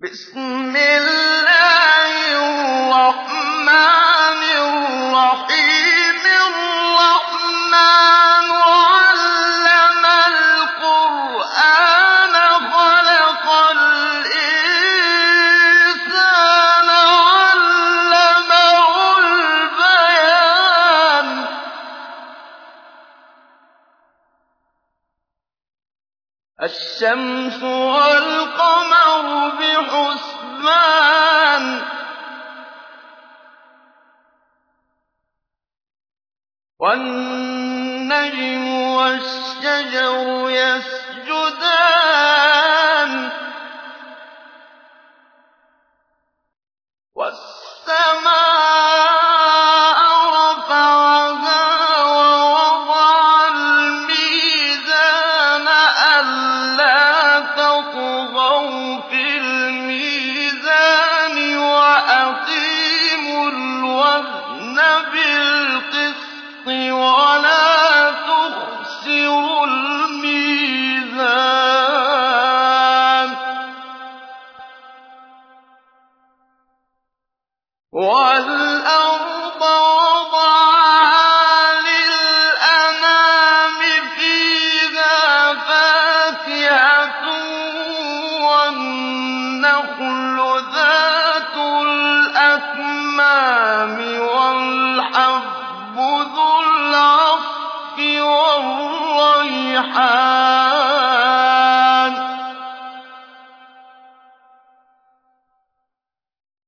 بِسْمِ اللَّهِ وَالنَّجْمُ وَالشَّجَرُ يَسْجُدَانِ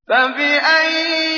فبأي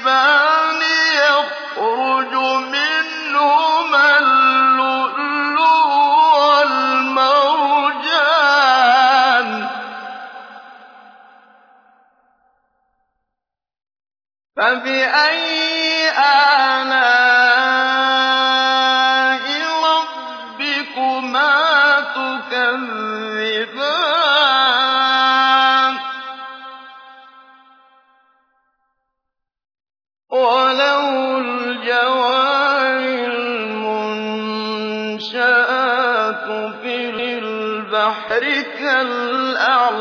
الْجِبَالَ الْمُنشَآتُ فِي الْبَحْرِ كَالْأَعْلَامِ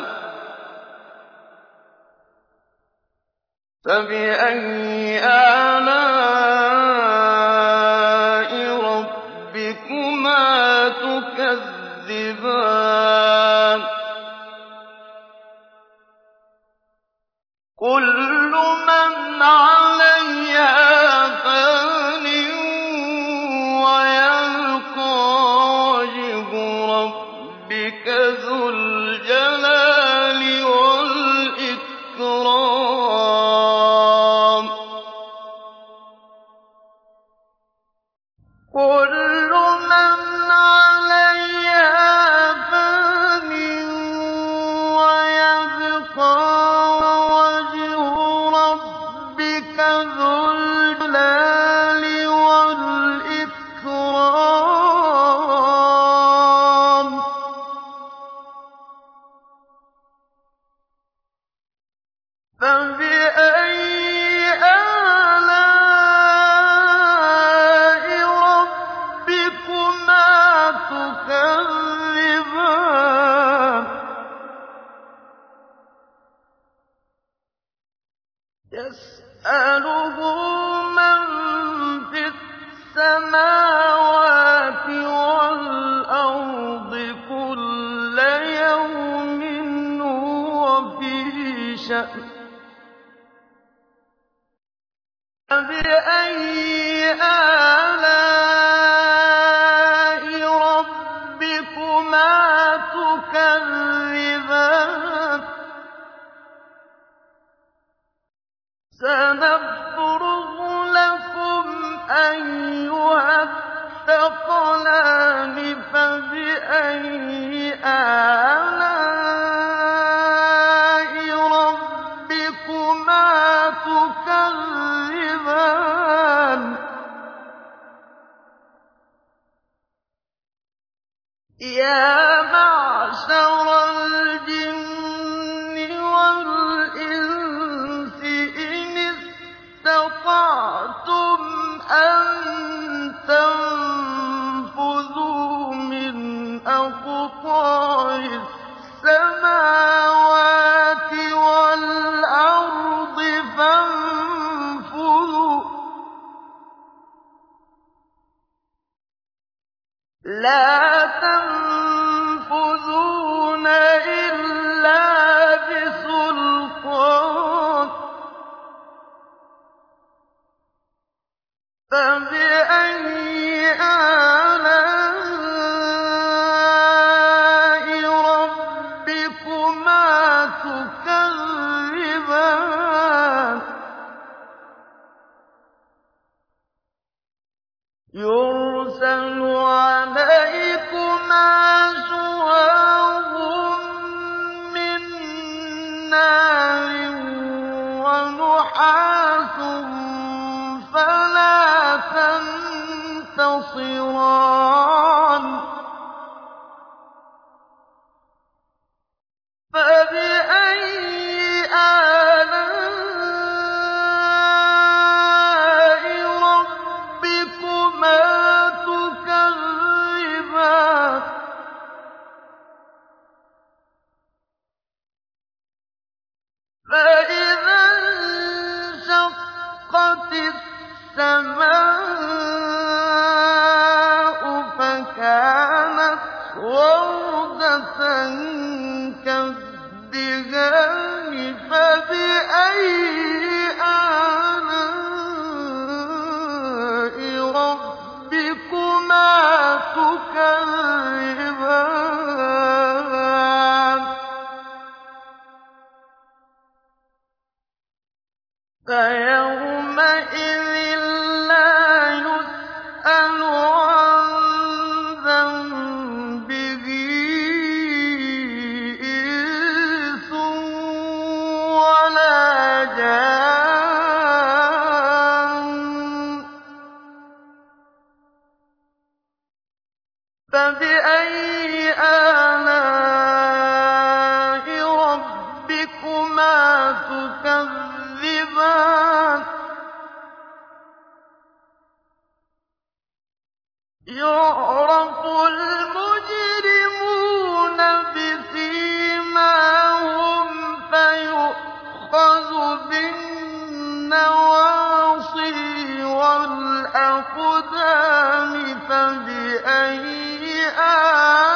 ۚ. فَبِأَيِّ آلَاءِ يذل فَبِأَيِّ تَنتَصِرَانِ كَالدِّهَانِ فَبِأَيِّ وَالْأَقْدَامِ فَبِأَيِّ آلَاءِ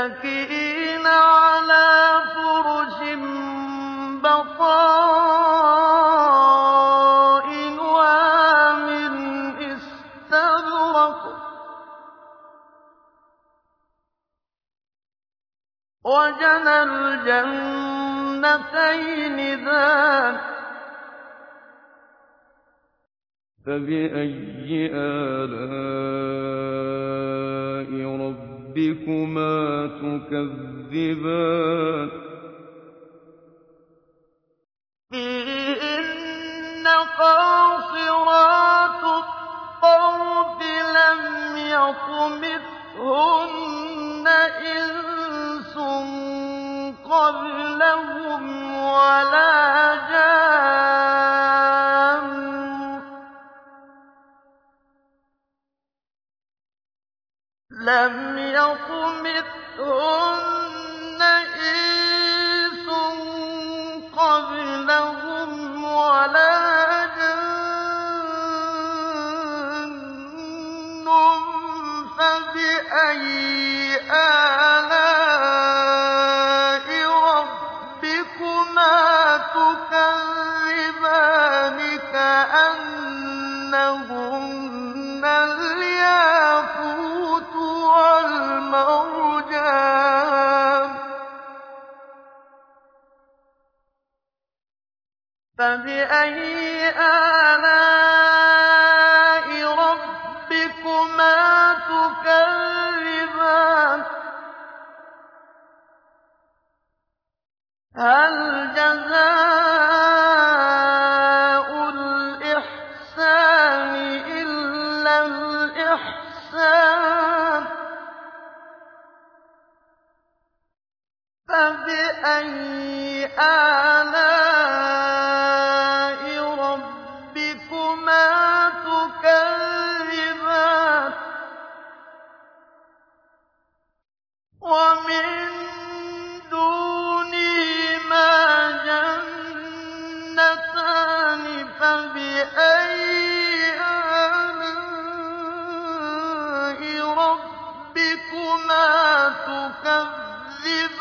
مُتَّكِئِينَ عَلَىٰ فُرُشٍ بطائن وامن إِسْتَبْرَقٍ ۚ وَجَنَى الْجَنَّتَيْنِ ذات فبأي دَانٍ رَبِّكُمَا تُكَذِّبَانِ فَبِأَيِّ آلَاءِ رَبِّكُمَا تُكَذِّبَانِ؟ هَلْ جَزَاءُ الْإِحْسَانِ إِلَّا الْإِحْسَانُ؟ فَبِأَيِّ آلَاءِ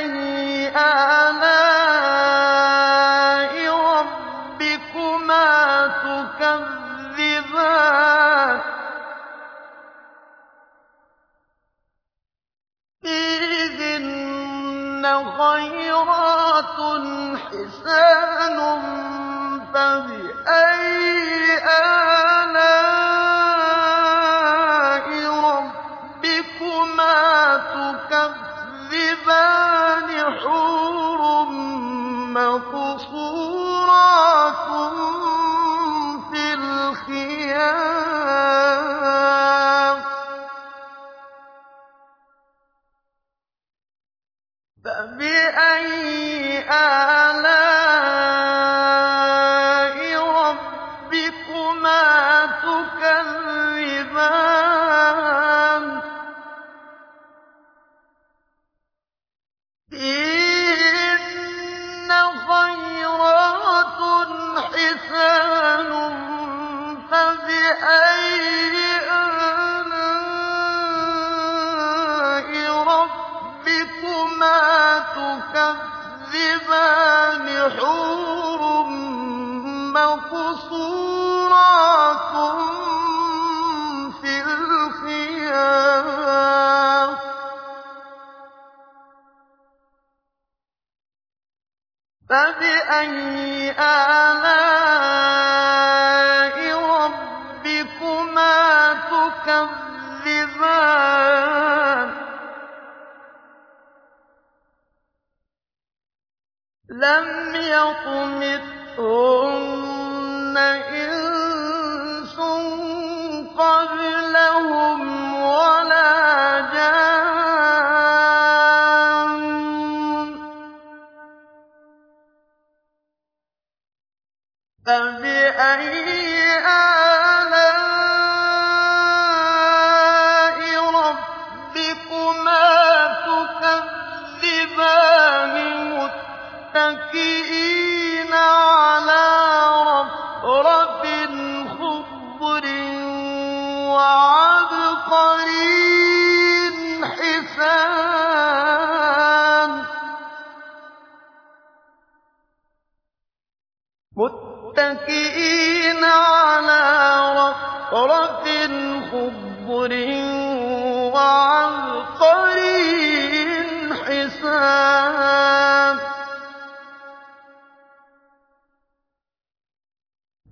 الله الجبال حور مقصورات في الخيام. فبأي آلاء ربكما تكذبان؟ لَمْ يَطْمِثْهُنَّ إِنسٌ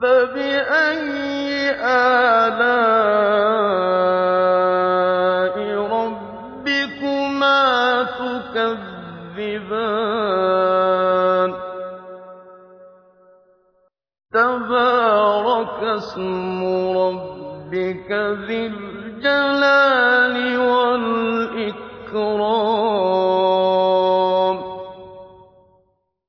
فَبِأَيِّ آلَاءِ رَبِّكُمَا تُكَذِّبَانِ؟ تَبَارَكَ اسْمُ رَبِّكَ ذِي